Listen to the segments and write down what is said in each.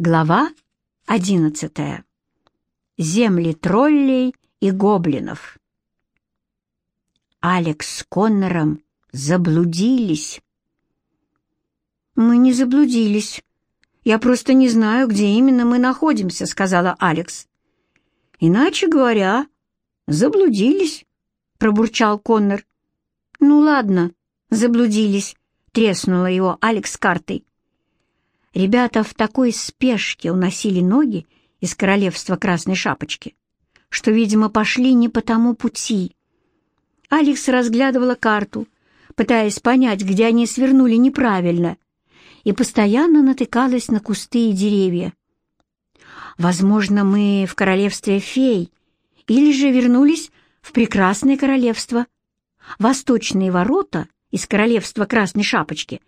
Глава одиннадцатая. Земли троллей и гоблинов. Алекс с Коннором заблудились. «Мы не заблудились. Я просто не знаю, где именно мы находимся», — сказала Алекс. «Иначе говоря, заблудились», — пробурчал Коннор. «Ну ладно, заблудились», — треснула его Алекс картой. Ребята в такой спешке уносили ноги из королевства Красной Шапочки, что, видимо, пошли не по тому пути. Алекс разглядывала карту, пытаясь понять, где они свернули неправильно, и постоянно натыкалась на кусты и деревья. Возможно, мы в королевстве фей, или же вернулись в прекрасное королевство. Восточные ворота из королевства Красной Шапочки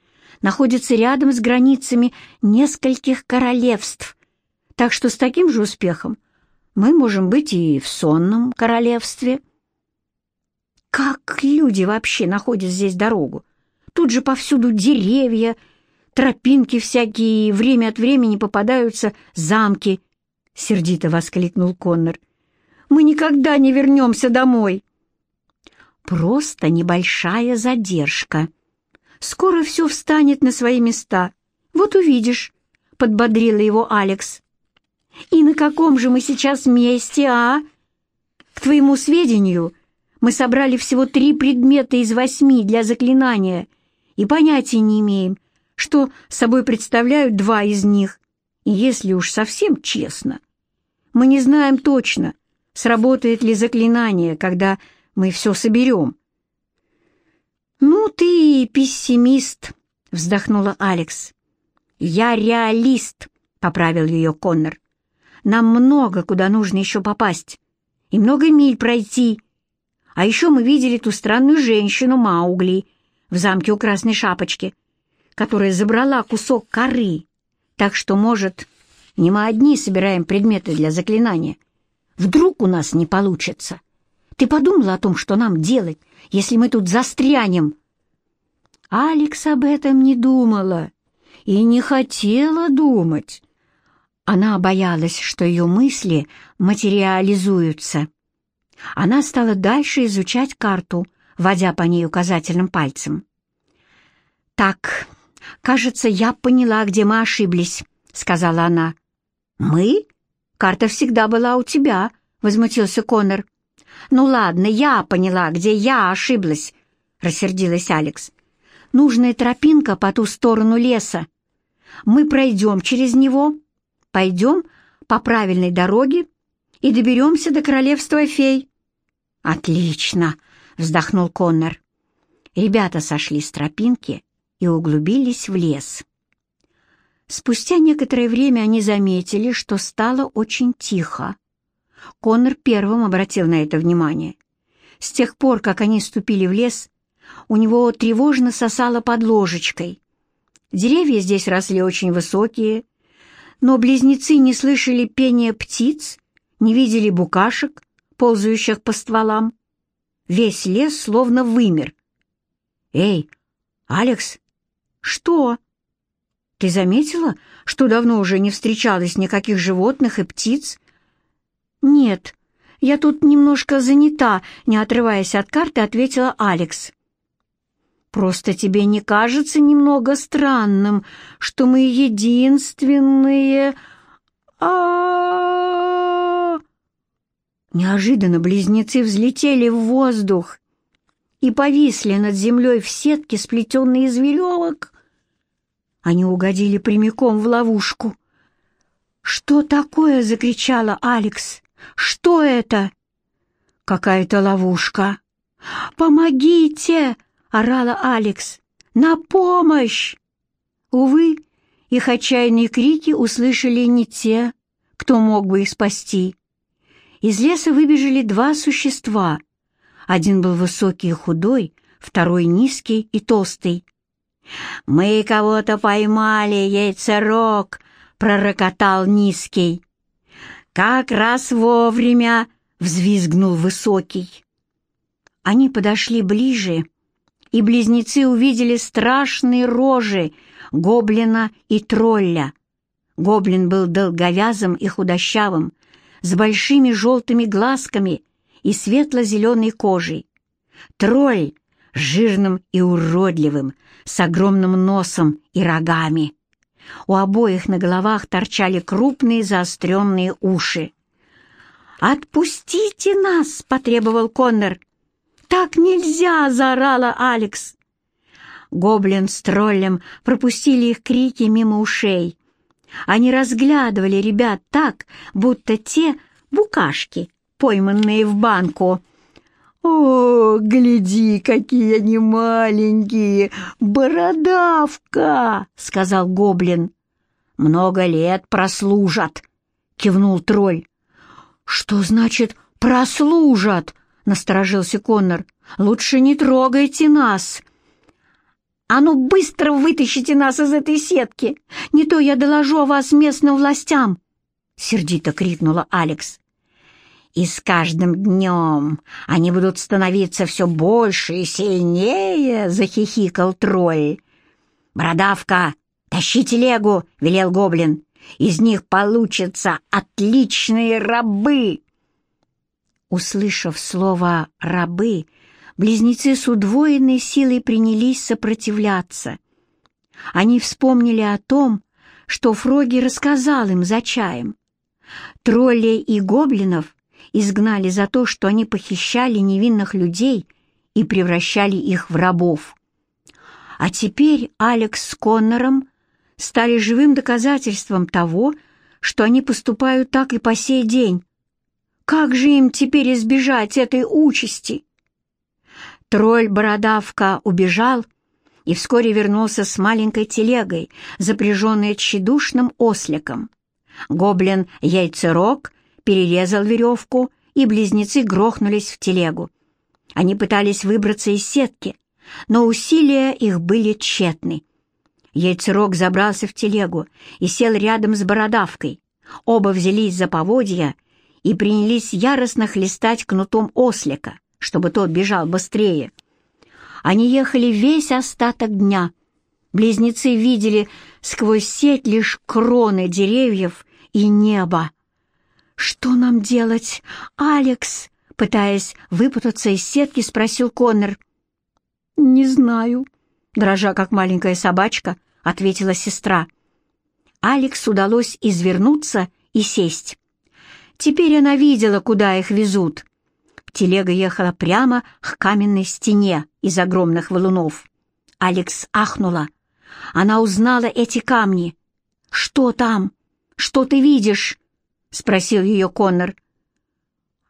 находится рядом с границами нескольких королевств, так что с таким же успехом мы можем быть и в сонном королевстве. Как люди вообще находят здесь дорогу? Тут же повсюду деревья, тропинки всякие, время от времени попадаются замки, — сердито воскликнул Коннор. «Мы никогда не вернемся домой!» «Просто небольшая задержка», Скоро все встанет на свои места. Вот увидишь», — подбодрила его Алекс. «И на каком же мы сейчас месте, а? К твоему сведению, мы собрали всего три предмета из восьми для заклинания и понятия не имеем, что собой представляют два из них. И если уж совсем честно, мы не знаем точно, сработает ли заклинание, когда мы все соберем. «Ну ты пессимист», — вздохнула Алекс. «Я реалист», — поправил ее Коннор. «Нам много куда нужно еще попасть и много миль пройти. А еще мы видели ту странную женщину Маугли в замке у Красной Шапочки, которая забрала кусок коры, так что, может, не мы одни собираем предметы для заклинания. Вдруг у нас не получится. Ты подумала о том, что нам делать, если мы тут застрянем?» Алекс об этом не думала и не хотела думать. Она боялась, что ее мысли материализуются. Она стала дальше изучать карту, водя по ней указательным пальцем. «Так, кажется, я поняла, где мы ошиблись», — сказала она. «Мы? Карта всегда была у тебя», — возмутился Конор. «Ну ладно, я поняла, где я ошиблась», — рассердилась Алекс нужная тропинка по ту сторону леса. Мы пройдем через него, пойдем по правильной дороге и доберемся до королевства фей». «Отлично!» — вздохнул Коннор. Ребята сошли с тропинки и углубились в лес. Спустя некоторое время они заметили, что стало очень тихо. Коннор первым обратил на это внимание. С тех пор, как они ступили в лес, у него тревожно сосало под ложечкой. Деревья здесь росли очень высокие, но близнецы не слышали пения птиц, не видели букашек, ползающих по стволам. Весь лес словно вымер. «Эй, Алекс, что?» «Ты заметила, что давно уже не встречалось никаких животных и птиц?» «Нет, я тут немножко занята», — не отрываясь от карты, ответила Алекс. Просто тебе не кажется немного странным, что мы единственные... а Неожиданно близнецы взлетели в воздух и повисли над землей в сетке, сплетенной из веревок. Они угодили прямиком в ловушку. «Что такое?» — закричала Алекс. «Что это?» «Какая-то ловушка». «Помогите!» — орала Алекс. «На помощь!» Увы, их отчаянные крики услышали не те, кто мог бы их спасти. Из леса выбежали два существа. Один был высокий и худой, второй низкий и толстый. «Мы кого-то поймали, яйцерок!» — пророкотал низкий. «Как раз вовремя!» — взвизгнул высокий. Они подошли ближе и близнецы увидели страшные рожи гоблина и тролля. Гоблин был долговязым и худощавым, с большими желтыми глазками и светло-зеленой кожей. Тролль — жирным и уродливым, с огромным носом и рогами. У обоих на головах торчали крупные заостренные уши. «Отпустите нас!» — потребовал Коннор. «Так нельзя!» — заорала Алекс. Гоблин с троллем пропустили их крики мимо ушей. Они разглядывали ребят так, будто те — букашки, пойманные в банку. «О, гляди, какие они маленькие! Бородавка!» — сказал гоблин. «Много лет прослужат!» — кивнул тролль. «Что значит «прослужат»?» — насторожился Коннор. «Лучше не трогайте нас!» «А ну быстро вытащите нас из этой сетки! Не то я доложу о вас местным властям!» — сердито крикнула Алекс. «И с каждым днем они будут становиться все больше и сильнее!» — захихикал тролль. «Бородавка, тащи телегу!» — велел гоблин. «Из них получатся отличные рабы!» Услышав слово «рабы», близнецы с удвоенной силой принялись сопротивляться. Они вспомнили о том, что Фроги рассказал им за чаем. Троллей и гоблинов изгнали за то, что они похищали невинных людей и превращали их в рабов. А теперь Алекс с Коннором стали живым доказательством того, что они поступают так и по сей день. Как же им теперь избежать этой участи? Тролль-бородавка убежал и вскоре вернулся с маленькой телегой, запряженной тщедушным осликом. Гоблин-яйцерог перерезал веревку, и близнецы грохнулись в телегу. Они пытались выбраться из сетки, но усилия их были тщетны. Яйцерог забрался в телегу и сел рядом с бородавкой. Оба взялись за поводья и принялись яростно хлестать кнутом ослика чтобы тот бежал быстрее. Они ехали весь остаток дня. Близнецы видели сквозь сеть лишь кроны деревьев и небо. «Что нам делать, Алекс?» Пытаясь выпутаться из сетки, спросил Коннор. «Не знаю», — дрожа как маленькая собачка, ответила сестра. Алекс удалось извернуться и сесть. Теперь она видела, куда их везут. Телега ехала прямо к каменной стене из огромных валунов. Алекс ахнула. Она узнала эти камни. «Что там? Что ты видишь?» — спросил ее Коннор.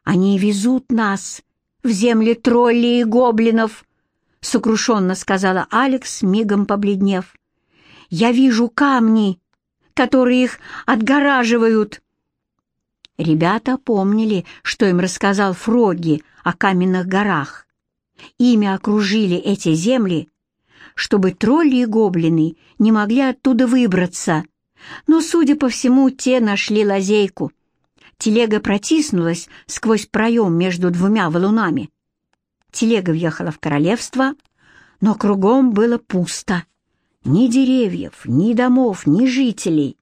«Они везут нас в земли троллей и гоблинов», — сокрушенно сказала Алекс, мигом побледнев. «Я вижу камни, которые их отгораживают». Ребята помнили, что им рассказал Фроги о каменных горах. Ими окружили эти земли, чтобы тролли и гоблины не могли оттуда выбраться. Но, судя по всему, те нашли лазейку. Телега протиснулась сквозь проем между двумя валунами. Телега въехала в королевство, но кругом было пусто. Ни деревьев, ни домов, ни жителей.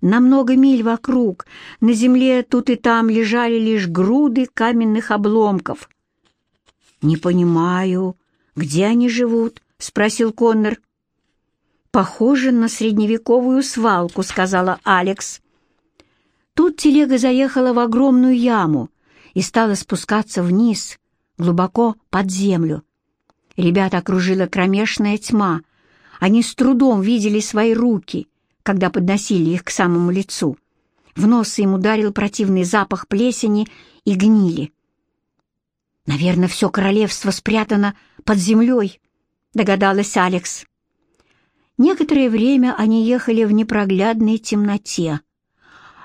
На много миль вокруг, на земле тут и там лежали лишь груды каменных обломков. «Не понимаю, где они живут?» — спросил Коннор. «Похоже на средневековую свалку», — сказала Алекс. Тут телега заехала в огромную яму и стала спускаться вниз, глубоко под землю. Ребята окружила кромешная тьма. Они с трудом видели свои руки — когда подносили их к самому лицу. В нос им ударил противный запах плесени и гнили. «Наверное, все королевство спрятано под землей», — догадалась Алекс. Некоторое время они ехали в непроглядной темноте,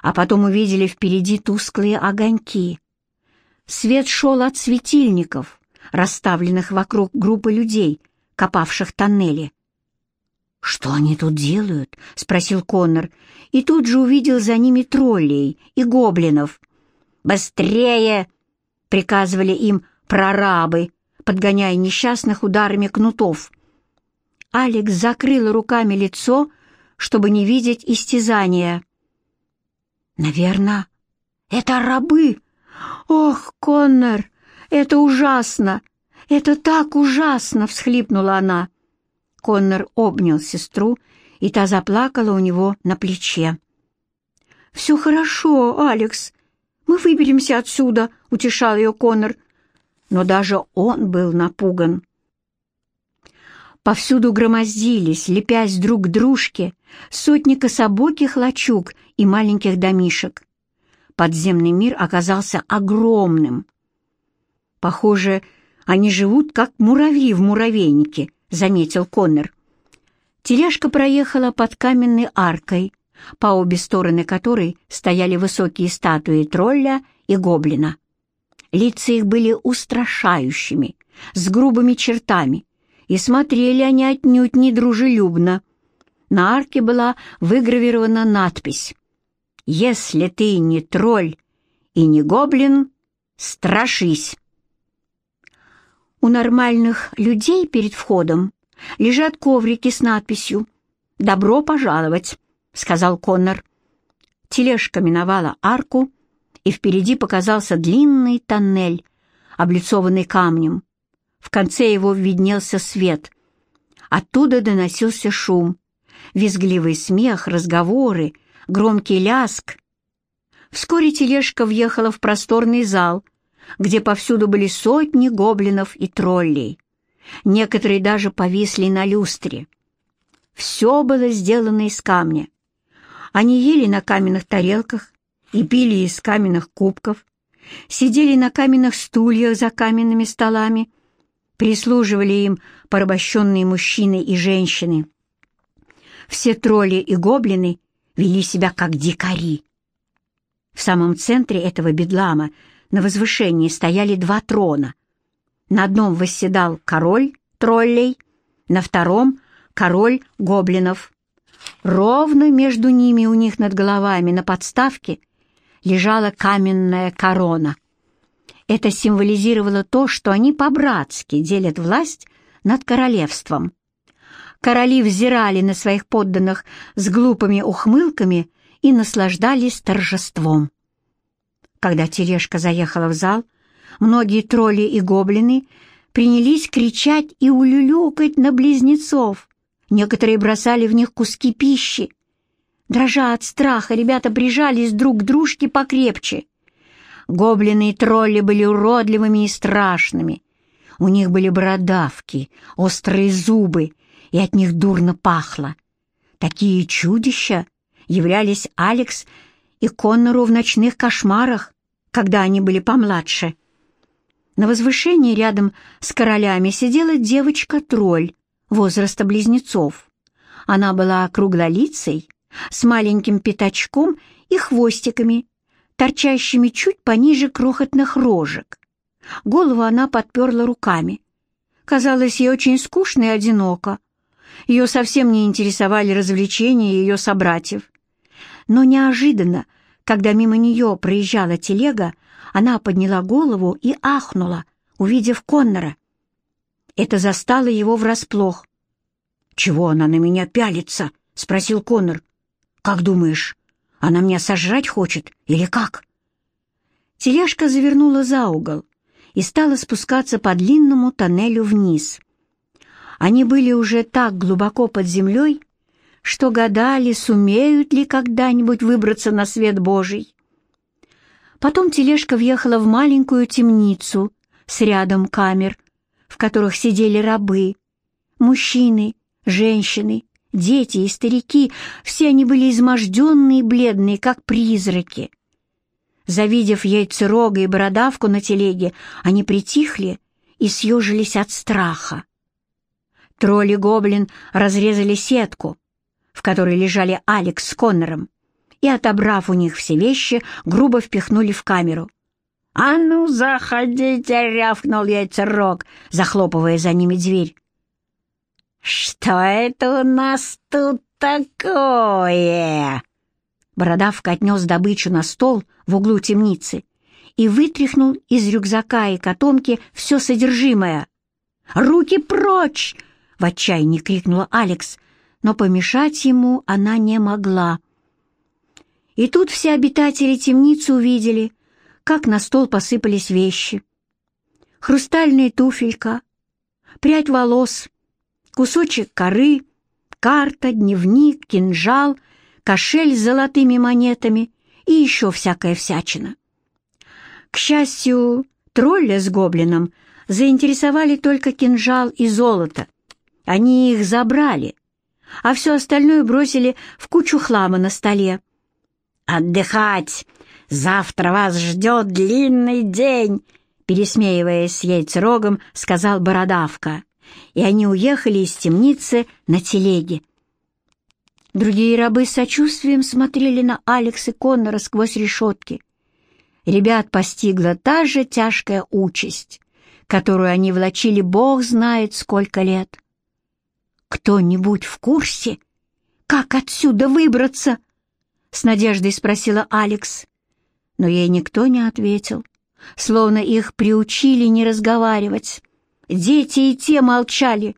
а потом увидели впереди тусклые огоньки. Свет шел от светильников, расставленных вокруг группы людей, копавших тоннели. «Что они тут делают?» — спросил Коннор, и тут же увидел за ними троллей и гоблинов. «Быстрее!» — приказывали им прорабы, подгоняя несчастных ударами кнутов. Алекс закрыл руками лицо, чтобы не видеть истязания. Наверное, это рабы. Ох, Коннор, это ужасно! Это так ужасно!» — всхлипнула она. Коннор обнял сестру, и та заплакала у него на плече. «Все хорошо, Алекс. Мы выберемся отсюда», — утешал ее Коннор. Но даже он был напуган. Повсюду громоздились, лепясь друг к дружке, сотни кособоких лачуг и маленьких домишек. Подземный мир оказался огромным. Похоже, они живут, как муравьи в муравейнике, заметил Коннор. Тележка проехала под каменной аркой, по обе стороны которой стояли высокие статуи тролля и гоблина. Лица их были устрашающими, с грубыми чертами, и смотрели они отнюдь не дружелюбно. На арке была выгравирована надпись «Если ты не тролль и не гоблин, страшись». У нормальных людей перед входом лежат коврики с надписью «Добро пожаловать», — сказал Коннор. Тележка миновала арку, и впереди показался длинный тоннель, облицованный камнем. В конце его виднелся свет. Оттуда доносился шум, визгливый смех, разговоры, громкий ляск. Вскоре тележка въехала в просторный зал, где повсюду были сотни гоблинов и троллей. Некоторые даже повисли на люстре. Все было сделано из камня. Они ели на каменных тарелках и пили из каменных кубков, сидели на каменных стульях за каменными столами — прислуживали им порабощенные мужчины и женщины. Все тролли и гоблины вели себя как дикари. В самом центре этого бедлама на возвышении стояли два трона. На одном восседал король троллей, на втором — король гоблинов. Ровно между ними у них над головами на подставке лежала каменная корона. Это символизировало то, что они по-братски делят власть над королевством. Короли взирали на своих подданных с глупыми ухмылками и наслаждались торжеством. Когда тележка заехала в зал, многие тролли и гоблины принялись кричать и улюлюкать на близнецов. Некоторые бросали в них куски пищи. Дрожа от страха, ребята прижались друг к дружке покрепче. Гоблины и тролли были уродливыми и страшными. У них были бородавки, острые зубы, и от них дурно пахло. Такие чудища являлись Алекс и Коннору в ночных кошмарах, когда они были помладше. На возвышении рядом с королями сидела девочка-тролль возраста близнецов. Она была круглолицей, с маленьким пятачком и хвостиками, торчащими чуть пониже крохотных рожек. Голову она подперла руками. Казалось ей очень скучно и одиноко. Ее совсем не интересовали развлечения ее собратьев. Но неожиданно, когда мимо нее проезжала телега, она подняла голову и ахнула, увидев Коннора. Это застало его врасплох. «Чего она на меня пялится?» — спросил Коннор. «Как думаешь, она меня сожрать хочет или как?» Тележка завернула за угол и стала спускаться по длинному тоннелю вниз. Они были уже так глубоко под землей, что гадали, сумеют ли когда-нибудь выбраться на свет Божий. Потом тележка въехала в маленькую темницу с рядом камер, в которых сидели рабы, мужчины, женщины дети и старики, все они были изможденные и бледные, как призраки. Завидев яйцерога и бородавку на телеге, они притихли и съежились от страха. Тролль и гоблин разрезали сетку, в которой лежали Алекс с Коннором, и, отобрав у них все вещи, грубо впихнули в камеру. «А ну, заходите!» — рявкнул яйцерог, захлопывая за ними дверь. «Что это у нас тут такое?» Бородавка отнес добычу на стол в углу темницы и вытряхнул из рюкзака и котомки все содержимое. «Руки прочь!» — в отчаянии крикнула Алекс, но помешать ему она не могла. И тут все обитатели темницы увидели, как на стол посыпались вещи. Хрустальная туфелька, прядь волос, кусочек коры, карта, дневник, кинжал, кошель с золотыми монетами и еще всякая всячина. К счастью, тролля с гоблином заинтересовали только кинжал и золото. Они их забрали, а все остальное бросили в кучу хлама на столе. «Отдыхать! Завтра вас ждет длинный день!» Пересмеиваясь с яйцерогом, сказал Бородавка, и они уехали из темницы на телеге. Другие рабы с сочувствием смотрели на Алекс и Коннора сквозь решетки. Ребят постигла та же тяжкая участь, которую они влачили бог знает сколько лет. «Кто-нибудь в курсе, как отсюда выбраться?» — с надеждой спросила Алекс. Но ей никто не ответил, словно их приучили не разговаривать. Дети и те молчали.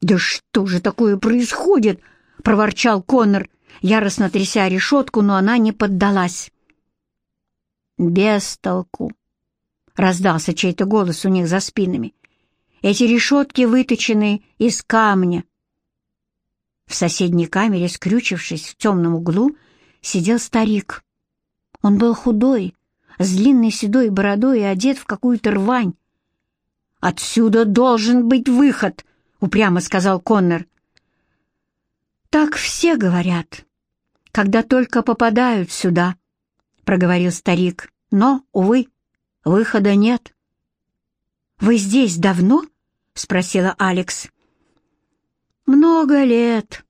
«Да что же такое происходит?» — проворчал Коннор, яростно тряся решетку, но она не поддалась. «Без толку!» — раздался чей-то голос у них за спинами. Эти решетки выточены из камня. В соседней камере, скрючившись в темном углу, сидел старик. Он был худой, с длинной седой бородой и одет в какую-то рвань. «Отсюда должен быть выход», — упрямо сказал Коннор. «Так все говорят, когда только попадают сюда», — проговорил старик. «Но, увы, выхода нет». «Вы здесь давно?» — спросила Алекс. «Много лет».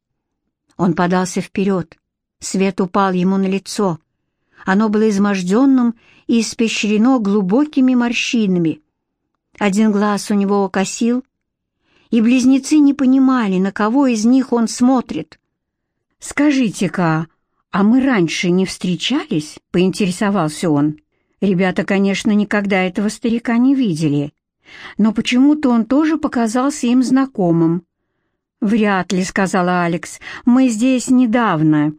Он подался вперед. Свет упал ему на лицо. Оно было изможденным и испещрено глубокими морщинами. Один глаз у него косил, и близнецы не понимали, на кого из них он смотрит. «Скажите-ка, а мы раньше не встречались?» — поинтересовался он. Ребята, конечно, никогда этого старика не видели но почему-то он тоже показался им знакомым. «Вряд ли», — сказала Алекс, — «мы здесь недавно».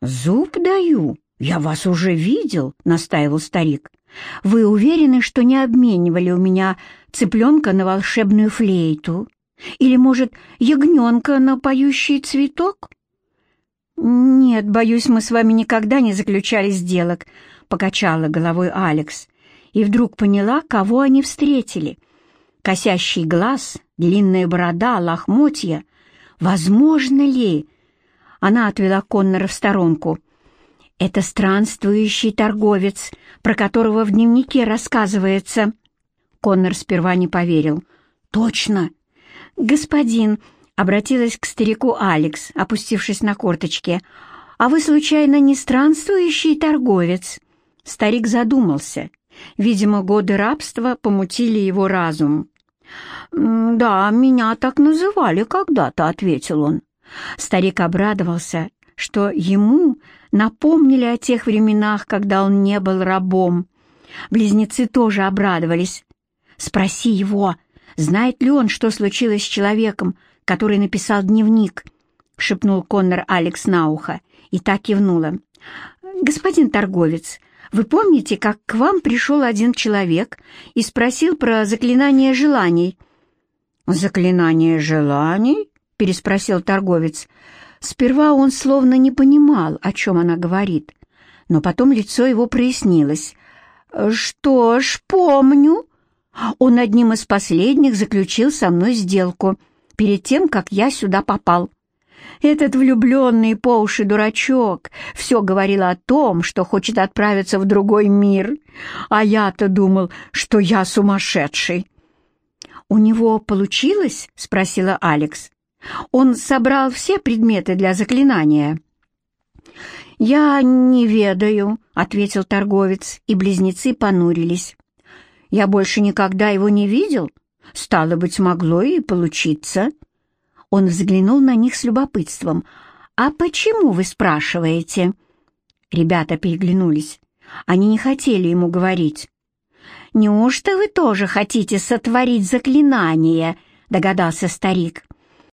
«Зуб даю, я вас уже видел», — настаивал старик. «Вы уверены, что не обменивали у меня цыпленка на волшебную флейту? Или, может, ягненка на поющий цветок?» «Нет, боюсь, мы с вами никогда не заключали сделок», — покачала головой Алекс и вдруг поняла, кого они встретили. Косящий глаз, длинная борода, лохмотья. Возможно ли? Она отвела Коннора в сторонку. «Это странствующий торговец, про которого в дневнике рассказывается». Коннор сперва не поверил. «Точно!» «Господин!» — обратилась к старику Алекс, опустившись на корточки. «А вы, случайно, не странствующий торговец?» Старик задумался — Видимо, годы рабства помутили его разум. «Да, меня так называли когда-то», — ответил он. Старик обрадовался, что ему напомнили о тех временах, когда он не был рабом. Близнецы тоже обрадовались. «Спроси его, знает ли он, что случилось с человеком, который написал дневник?» — шепнул Коннор Алекс на ухо, и так кивнула. «Господин торговец, вы помните, как к вам пришел один человек и спросил про заклинание желаний?» «Заклинание желаний?» — переспросил торговец. Сперва он словно не понимал, о чем она говорит, но потом лицо его прояснилось. «Что ж, помню. Он одним из последних заключил со мной сделку перед тем, как я сюда попал. Этот влюбленный по уши дурачок все говорил о том, что хочет отправиться в другой мир, а я-то думал, что я сумасшедший. «У него получилось?» — спросила Алекс. «Он собрал все предметы для заклинания». «Я не ведаю», — ответил торговец, и близнецы понурились. «Я больше никогда его не видел. Стало быть, могло и получиться». Он взглянул на них с любопытством. «А почему вы спрашиваете?» Ребята переглянулись. Они не хотели ему говорить. «Неужто вы тоже хотите сотворить заклинание?» — догадался старик.